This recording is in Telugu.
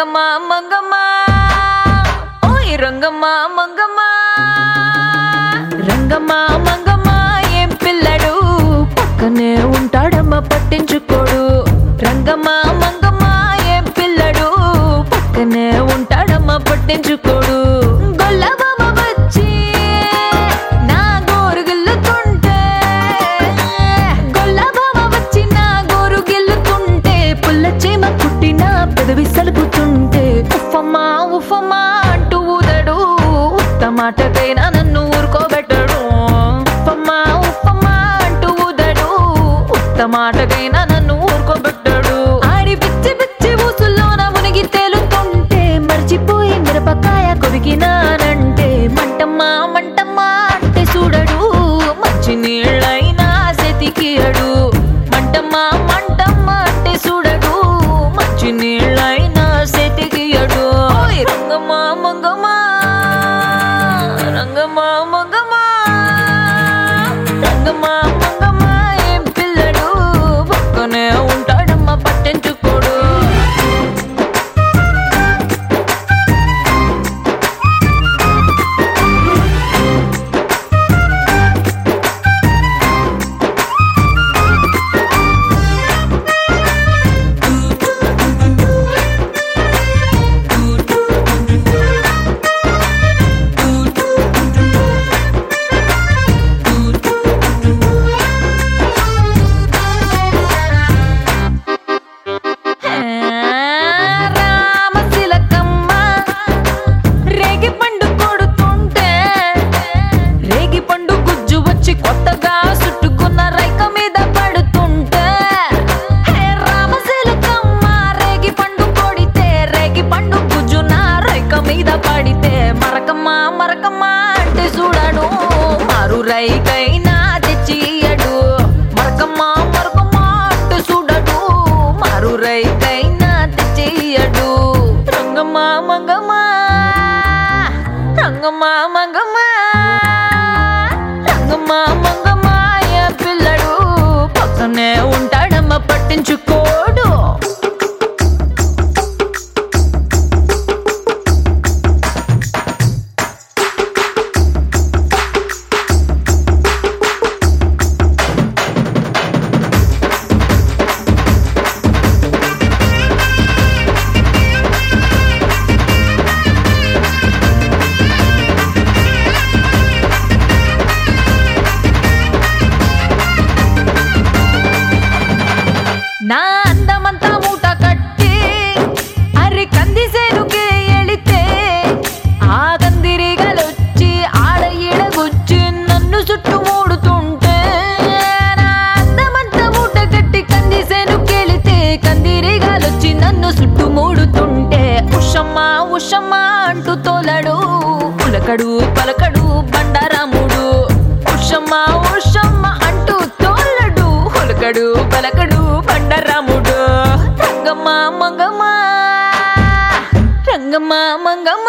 రంగమ్మా మంగమ్మా. ఓయ్ రంగమ్మా మంగమ్మా. రంగమ్మ మంగమ్మా ఏం పిల్లడు? పక్కనే ఉంటాడమ్మ పట్టించుకోడు. రంగమ్మ మంగమ్మా ఏం పిల్లడు? పక్కనే ఉంటాడమ్మ పట్టించుకోడు. మాటకైనా నన్ను ఊరుకోబెట్టడు. ఉప్పమ్మా ఉప్పమ్మా అంటూ ఊదడు. ఉత్త మాటకైనా నన్ను ఊరుకోబెట్టడు. ఆడి పిచ్చి పిచ్చి ఊసుల్లోన మునిగి తేలుతుంటే మర్చిపోయి మిరపకాయ కొరికినానంటే మంటమ్మా మంటమ్మా అంటే చూడడు. మంచి మంగమ్మ రంగమ్మ మంగమ్మ రంగమ్మ మంగమ్మ పలకడు పలకడు బండారాముడు. ఉషమ్మ ఉషమ్మ అంటూ తోలడు హొలకడు పలకడు బండారాముడు. రంగమ్మ మంగమ్మ రంగమ్మ మంగమ్మ.